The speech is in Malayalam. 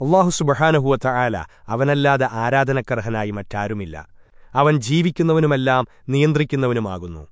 അള്ളാഹു സുബഹാനഹുവത്ത ആല അവനല്ലാതെ ആരാധനക്കർഹനായി മറ്റാരുമില്ല. അവൻ ജീവിക്കുന്നവനുമെല്ലാം നിയന്ത്രിക്കുന്നവനുമാകുന്നു.